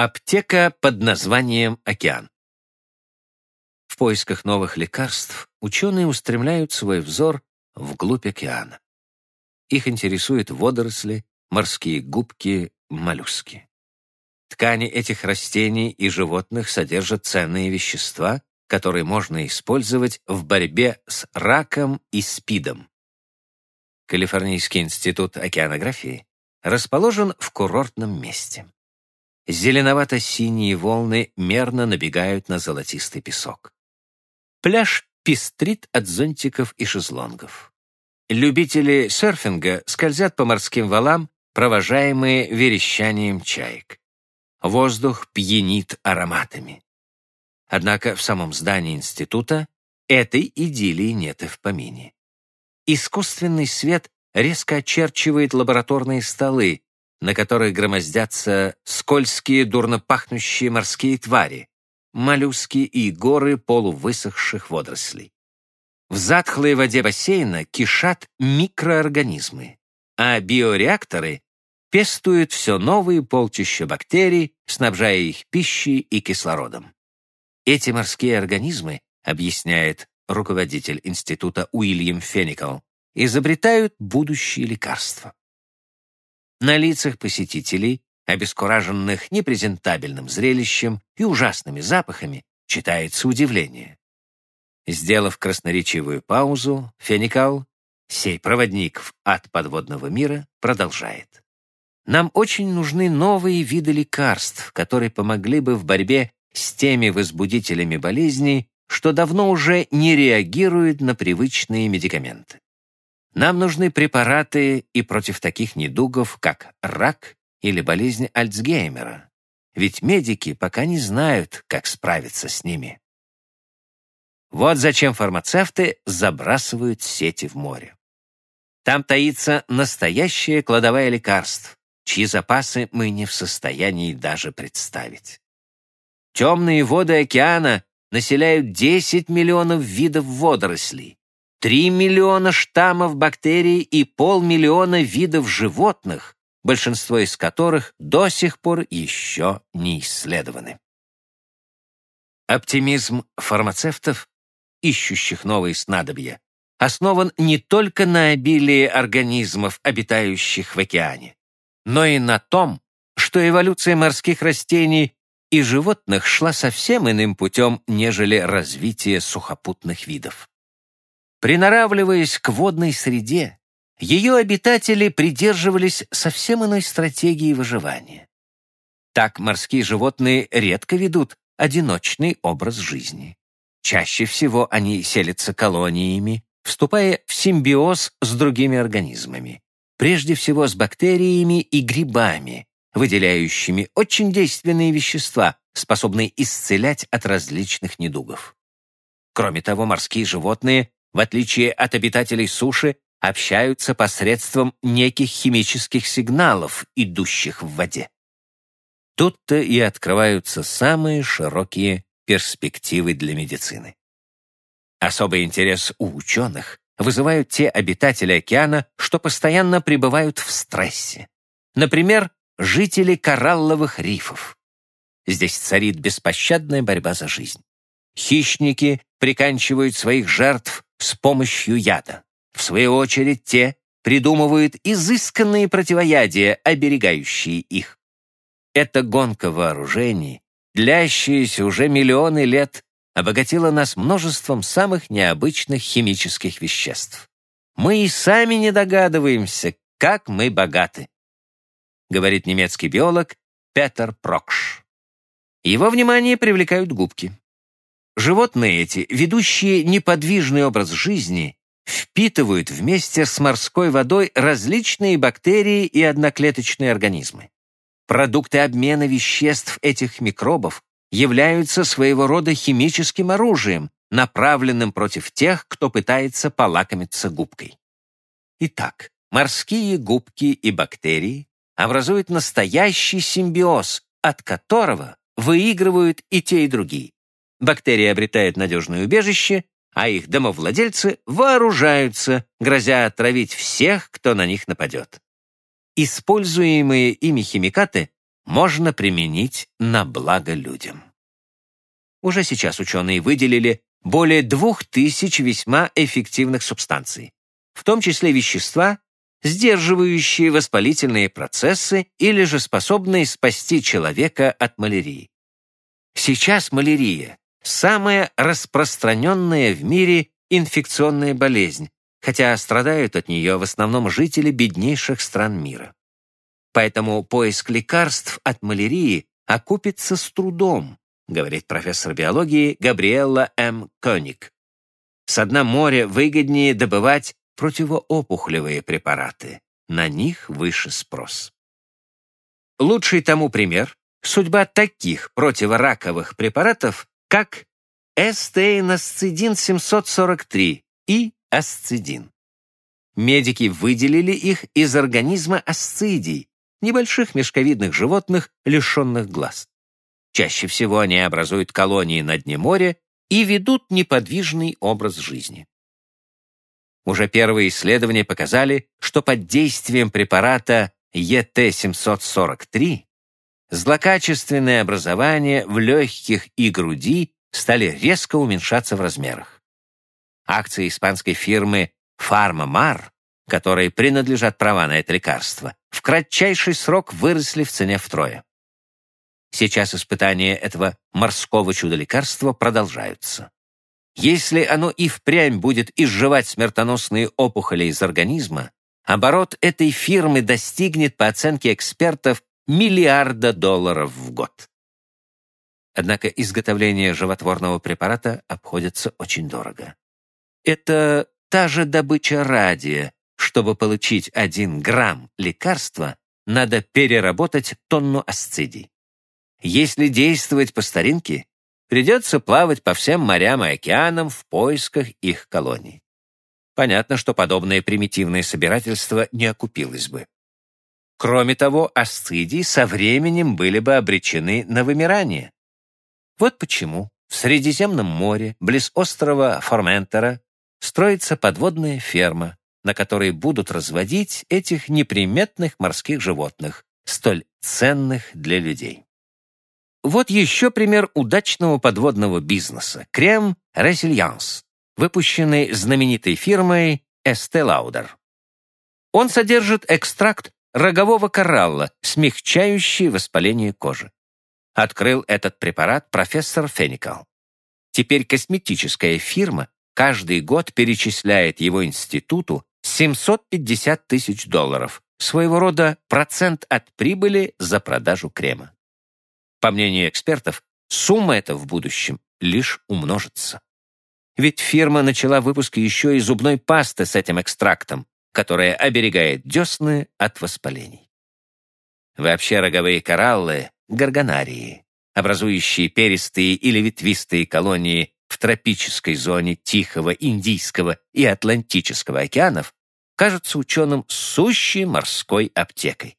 Аптека под названием «Океан». В поисках новых лекарств ученые устремляют свой взор вглубь океана. Их интересуют водоросли, морские губки, моллюски. Ткани этих растений и животных содержат ценные вещества, которые можно использовать в борьбе с раком и СПИДом. Калифорнийский институт океанографии расположен в курортном месте. Зеленовато-синие волны мерно набегают на золотистый песок. Пляж пестрит от зонтиков и шезлонгов. Любители серфинга скользят по морским валам, провожаемые верещанием чаек. Воздух пьянит ароматами. Однако в самом здании института этой идиллии нет и в помине. Искусственный свет резко очерчивает лабораторные столы, на которых громоздятся скользкие, дурно пахнущие морские твари, моллюски и горы полувысохших водорослей. В затхлой воде бассейна кишат микроорганизмы, а биореакторы пестуют все новые полчища бактерий, снабжая их пищей и кислородом. Эти морские организмы, объясняет руководитель института Уильям Феникал, изобретают будущие лекарства. На лицах посетителей, обескураженных непрезентабельным зрелищем и ужасными запахами, читается удивление. Сделав красноречивую паузу, Феникал, сей проводник в ад подводного мира, продолжает. Нам очень нужны новые виды лекарств, которые помогли бы в борьбе с теми возбудителями болезней, что давно уже не реагируют на привычные медикаменты. Нам нужны препараты и против таких недугов, как рак или болезнь Альцгеймера, ведь медики пока не знают, как справиться с ними. Вот зачем фармацевты забрасывают сети в море. Там таится настоящая кладовая лекарств, чьи запасы мы не в состоянии даже представить. Темные воды океана населяют 10 миллионов видов водорослей, 3 миллиона штаммов бактерий и полмиллиона видов животных, большинство из которых до сих пор еще не исследованы. Оптимизм фармацевтов, ищущих новые снадобья, основан не только на обилии организмов, обитающих в океане, но и на том, что эволюция морских растений и животных шла совсем иным путем, нежели развитие сухопутных видов. Приноравливаясь к водной среде, ее обитатели придерживались совсем иной стратегии выживания. Так морские животные редко ведут одиночный образ жизни. Чаще всего они селятся колониями, вступая в симбиоз с другими организмами, прежде всего с бактериями и грибами, выделяющими очень действенные вещества, способные исцелять от различных недугов. Кроме того, морские животные в отличие от обитателей суши, общаются посредством неких химических сигналов, идущих в воде. Тут-то и открываются самые широкие перспективы для медицины. Особый интерес у ученых вызывают те обитатели океана, что постоянно пребывают в стрессе. Например, жители коралловых рифов. Здесь царит беспощадная борьба за жизнь. Хищники приканчивают своих жертв с помощью яда. В свою очередь, те придумывают изысканные противоядия, оберегающие их. Эта гонка вооружений, длящаяся уже миллионы лет, обогатила нас множеством самых необычных химических веществ. Мы и сами не догадываемся, как мы богаты, говорит немецкий биолог Петер Прокш. Его внимание привлекают губки. Животные эти, ведущие неподвижный образ жизни, впитывают вместе с морской водой различные бактерии и одноклеточные организмы. Продукты обмена веществ этих микробов являются своего рода химическим оружием, направленным против тех, кто пытается полакомиться губкой. Итак, морские губки и бактерии образуют настоящий симбиоз, от которого выигрывают и те, и другие. Бактерии обретают надежное убежище, а их домовладельцы вооружаются, грозя отравить всех, кто на них нападет. Используемые ими химикаты можно применить на благо людям. Уже сейчас ученые выделили более двух тысяч весьма эффективных субстанций, в том числе вещества, сдерживающие воспалительные процессы или же способные спасти человека от малярии. Сейчас малярия – самая распространенная в мире инфекционная болезнь, хотя страдают от нее в основном жители беднейших стран мира. Поэтому поиск лекарств от малярии окупится с трудом, говорит профессор биологии Габриэлла М. Коник. С дна моря выгоднее добывать противоопухолевые препараты. На них выше спрос. Лучший тому пример – судьба таких противораковых препаратов, как эстейносцидин 743 и асцидин. Медики выделили их из организма асцидий, небольших мешковидных животных, лишенных глаз. Чаще всего они образуют колонии на дне моря и ведут неподвижный образ жизни. Уже первые исследования показали, что под действием препарата ЕТ-743 злокачественные образования в легких и груди стали резко уменьшаться в размерах. Акции испанской фирмы «Фармамар», которой принадлежат права на это лекарство, в кратчайший срок выросли в цене втрое. Сейчас испытания этого морского чудо-лекарства продолжаются. Если оно и впрямь будет изживать смертоносные опухоли из организма, оборот этой фирмы достигнет, по оценке экспертов, миллиарда долларов в год. Однако изготовление животворного препарата обходится очень дорого. Это та же добыча радия, чтобы получить один грамм лекарства, надо переработать тонну асцидий. Если действовать по старинке, придется плавать по всем морям и океанам в поисках их колоний. Понятно, что подобное примитивное собирательство не окупилось бы. Кроме того, асцидии со временем были бы обречены на вымирание. Вот почему в Средиземном море, близ острова Форментера, строится подводная ферма, на которой будут разводить этих неприметных морских животных, столь ценных для людей. Вот еще пример удачного подводного бизнеса – крем «Resilience», выпущенный знаменитой фирмой Estee Lauder. Он содержит экстракт рогового коралла, смягчающий воспаление кожи. Открыл этот препарат профессор Феникал. Теперь косметическая фирма каждый год перечисляет его институту 750 тысяч долларов, своего рода процент от прибыли за продажу крема. По мнению экспертов, сумма эта в будущем лишь умножится. Ведь фирма начала выпуск еще и зубной пасты с этим экстрактом, которая оберегает десны от воспалений. Вообще роговые кораллы — горгонарии, образующие перистые или ветвистые колонии в тропической зоне Тихого, Индийского и Атлантического океанов, кажутся ученым сущей морской аптекой.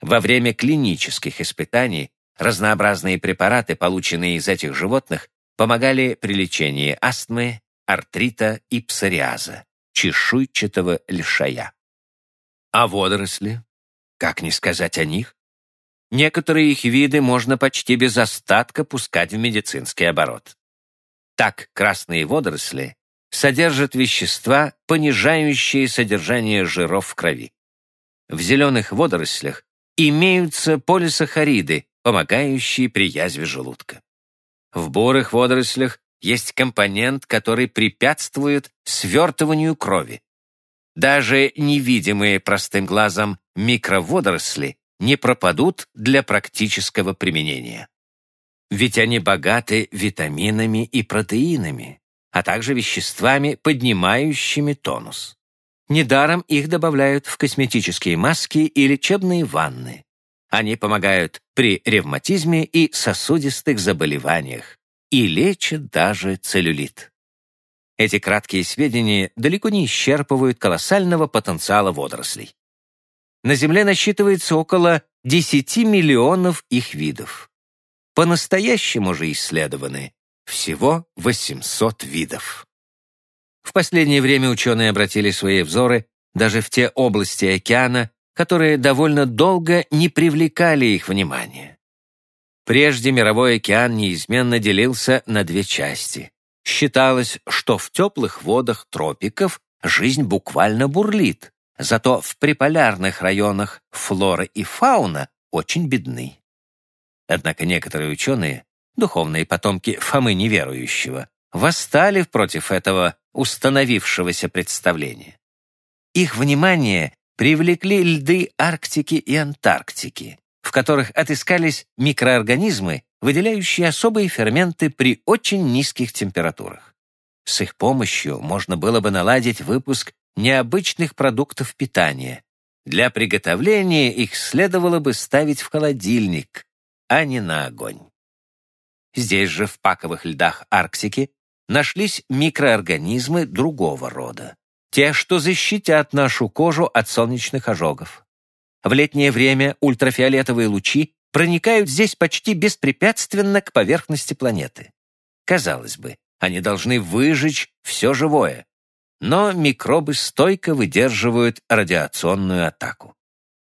Во время клинических испытаний разнообразные препараты, полученные из этих животных, помогали при лечении астмы, артрита и псориаза, чешуйчатого лишая. А водоросли? Как не сказать о них? Некоторые их виды можно почти без остатка пускать в медицинский оборот. Так красные водоросли содержат вещества, понижающие содержание жиров в крови. В зеленых водорослях имеются полисахариды, помогающие при язве желудка. В бурых водорослях есть компонент, который препятствует свертыванию крови. Даже невидимые простым глазом микроводоросли не пропадут для практического применения. Ведь они богаты витаминами и протеинами, а также веществами, поднимающими тонус. Недаром их добавляют в косметические маски и лечебные ванны. Они помогают при ревматизме и сосудистых заболеваниях и лечат даже целлюлит. Эти краткие сведения далеко не исчерпывают колоссального потенциала водорослей. На Земле насчитывается около 10 миллионов их видов. По-настоящему же исследованы всего 800 видов. В последнее время ученые обратили свои взоры даже в те области океана, которые довольно долго не привлекали их внимания. Прежде мировой океан неизменно делился на две части. Считалось, что в теплых водах тропиков жизнь буквально бурлит, зато в приполярных районах флора и фауна очень бедны. Однако некоторые ученые, духовные потомки Фомы неверующего, восстали против этого установившегося представления. Их внимание привлекли льды Арктики и Антарктики, в которых отыскались микроорганизмы, выделяющие особые ферменты при очень низких температурах. С их помощью можно было бы наладить выпуск необычных продуктов питания. Для приготовления их следовало бы ставить в холодильник, а не на огонь. Здесь же, в паковых льдах Арктики, нашлись микроорганизмы другого рода. Те, что защитят нашу кожу от солнечных ожогов. В летнее время ультрафиолетовые лучи проникают здесь почти беспрепятственно к поверхности планеты. Казалось бы, они должны выжечь все живое, но микробы стойко выдерживают радиационную атаку.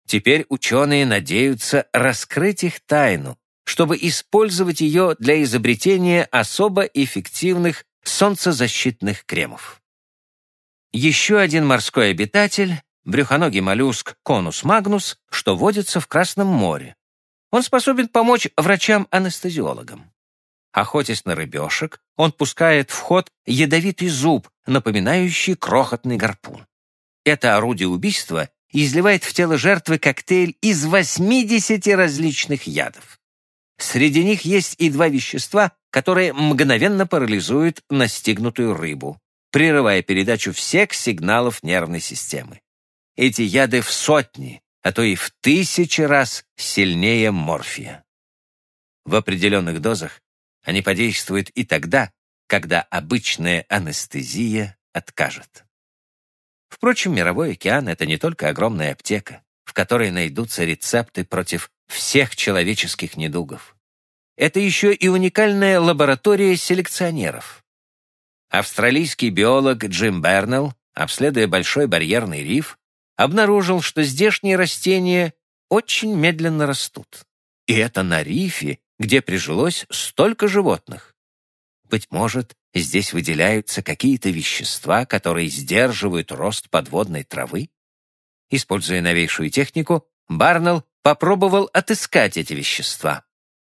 Теперь ученые надеются раскрыть их тайну, чтобы использовать ее для изобретения особо эффективных солнцезащитных кремов. Еще один морской обитатель — брюхоногий моллюск конус магнус, что водится в Красном море. Он способен помочь врачам-анестезиологам. Охотясь на рыбешек, он пускает в ход ядовитый зуб, напоминающий крохотный гарпун. Это орудие убийства изливает в тело жертвы коктейль из 80 различных ядов. Среди них есть и два вещества, которые мгновенно парализуют настигнутую рыбу, прерывая передачу всех сигналов нервной системы. Эти яды в сотни, а то и в тысячи раз сильнее морфия. В определенных дозах они подействуют и тогда, когда обычная анестезия откажет. Впрочем, мировой океан — это не только огромная аптека, в которой найдутся рецепты против всех человеческих недугов. Это еще и уникальная лаборатория селекционеров. Австралийский биолог Джим Бернелл, обследуя Большой барьерный риф, обнаружил, что здешние растения очень медленно растут. И это на рифе, где прижилось столько животных. Быть может, здесь выделяются какие-то вещества, которые сдерживают рост подводной травы? Используя новейшую технику, Барнелл попробовал отыскать эти вещества.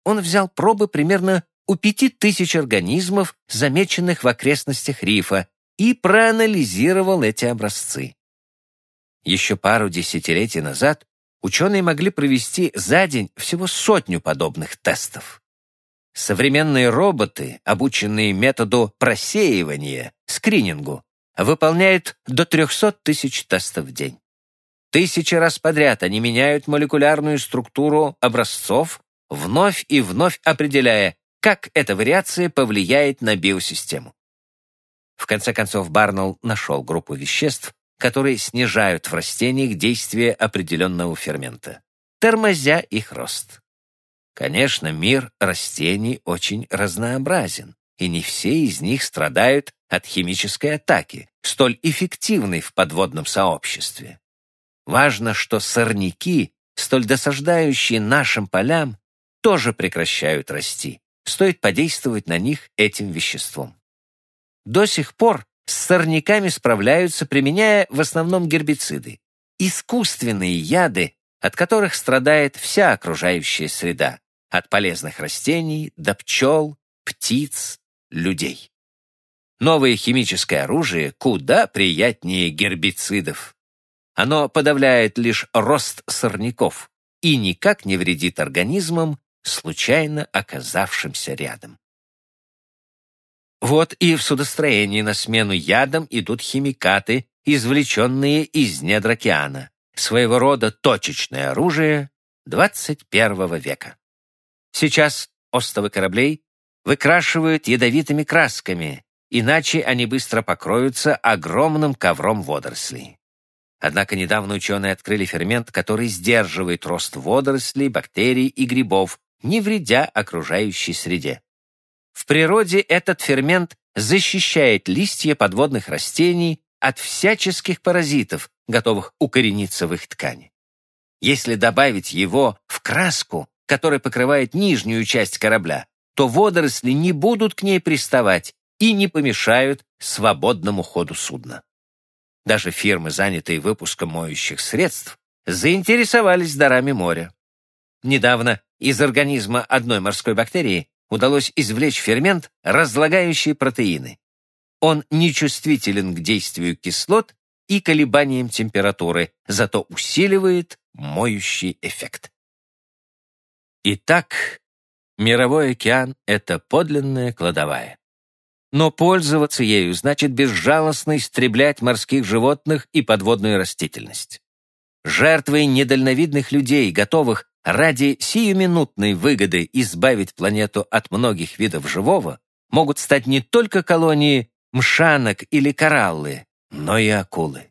Он взял пробы примерно у пяти тысяч организмов, замеченных в окрестностях рифа, и проанализировал эти образцы. Еще пару десятилетий назад ученые могли провести за день всего сотню подобных тестов. Современные роботы, обученные методу просеивания, скринингу, выполняют до 300 тысяч тестов в день. Тысячи раз подряд они меняют молекулярную структуру образцов, вновь и вновь определяя, как эта вариация повлияет на биосистему. В конце концов, Барнелл нашел группу веществ, которые снижают в растениях действие определенного фермента, тормозя их рост. Конечно, мир растений очень разнообразен, и не все из них страдают от химической атаки, столь эффективной в подводном сообществе. Важно, что сорняки, столь досаждающие нашим полям, тоже прекращают расти. Стоит подействовать на них этим веществом. До сих пор с сорняками справляются, применяя в основном гербициды. Искусственные яды, от которых страдает вся окружающая среда, от полезных растений до пчел, птиц, людей. Новое химическое оружие куда приятнее гербицидов. Оно подавляет лишь рост сорняков и никак не вредит организмам, случайно оказавшимся рядом. Вот и в судостроении на смену ядам идут химикаты, извлеченные из недр океана, своего рода точечное оружие 21 века. Сейчас остовы кораблей выкрашивают ядовитыми красками, иначе они быстро покроются огромным ковром водорослей. Однако недавно ученые открыли фермент, который сдерживает рост водорослей, бактерий и грибов, не вредя окружающей среде. В природе этот фермент защищает листья подводных растений от всяческих паразитов, готовых укорениться в их ткани. Если добавить его в краску, которая покрывает нижнюю часть корабля, то водоросли не будут к ней приставать и не помешают свободному ходу судна. Даже фирмы, занятые выпуском моющих средств, заинтересовались дарами моря. Недавно из организма одной морской бактерии удалось извлечь фермент, разлагающий протеины. Он нечувствителен к действию кислот и колебаниям температуры, зато усиливает моющий эффект. Итак, мировой океан — это подлинная кладовая. Но пользоваться ею значит безжалостно истреблять морских животных и подводную растительность. Жертвой недальновидных людей, готовых ради сиюминутной выгоды избавить планету от многих видов живого, могут стать не только колонии мшанок или кораллы, но и акулы.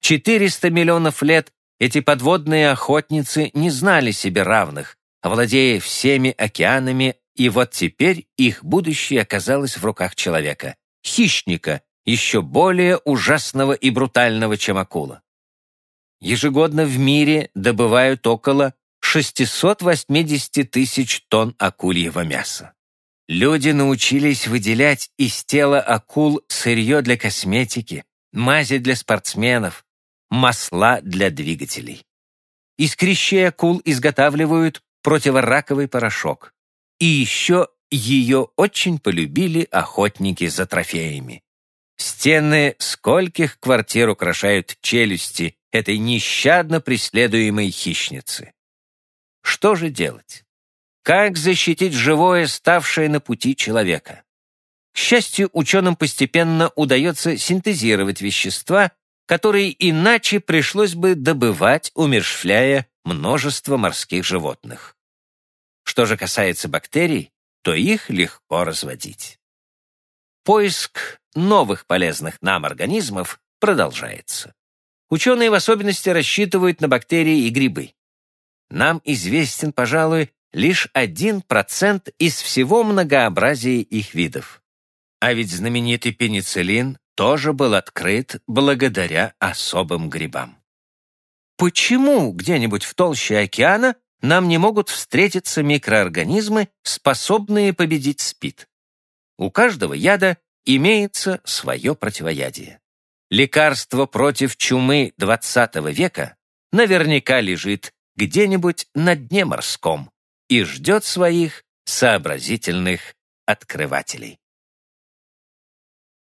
400 миллионов лет эти подводные охотницы не знали себе равных, владея всеми океанами, и вот теперь их будущее оказалось в руках человека, хищника, еще более ужасного и брутального, чем акула. Ежегодно в мире добывают около 680 тысяч тонн акульего мяса. Люди научились выделять из тела акул сырье для косметики, мази для спортсменов, масла для двигателей. Из крещей акул изготавливают противораковый порошок. И еще ее очень полюбили охотники за трофеями. Стены скольких квартир украшают челюсти этой нещадно преследуемой хищницы. Что же делать? Как защитить живое, ставшее на пути человека? К счастью, ученым постепенно удается синтезировать вещества, которые иначе пришлось бы добывать, умершвляя множество морских животных. Что же касается бактерий, то их легко разводить. Поиск новых полезных нам организмов продолжается. Ученые в особенности рассчитывают на бактерии и грибы. Нам известен, пожалуй, лишь 1% из всего многообразия их видов. А ведь знаменитый пенициллин тоже был открыт благодаря особым грибам. Почему где-нибудь в толще океана нам не могут встретиться микроорганизмы, способные победить СПИД? У каждого яда имеется свое противоядие. Лекарство против чумы XX века наверняка лежит где-нибудь на дне морском, и ждет своих сообразительных открывателей.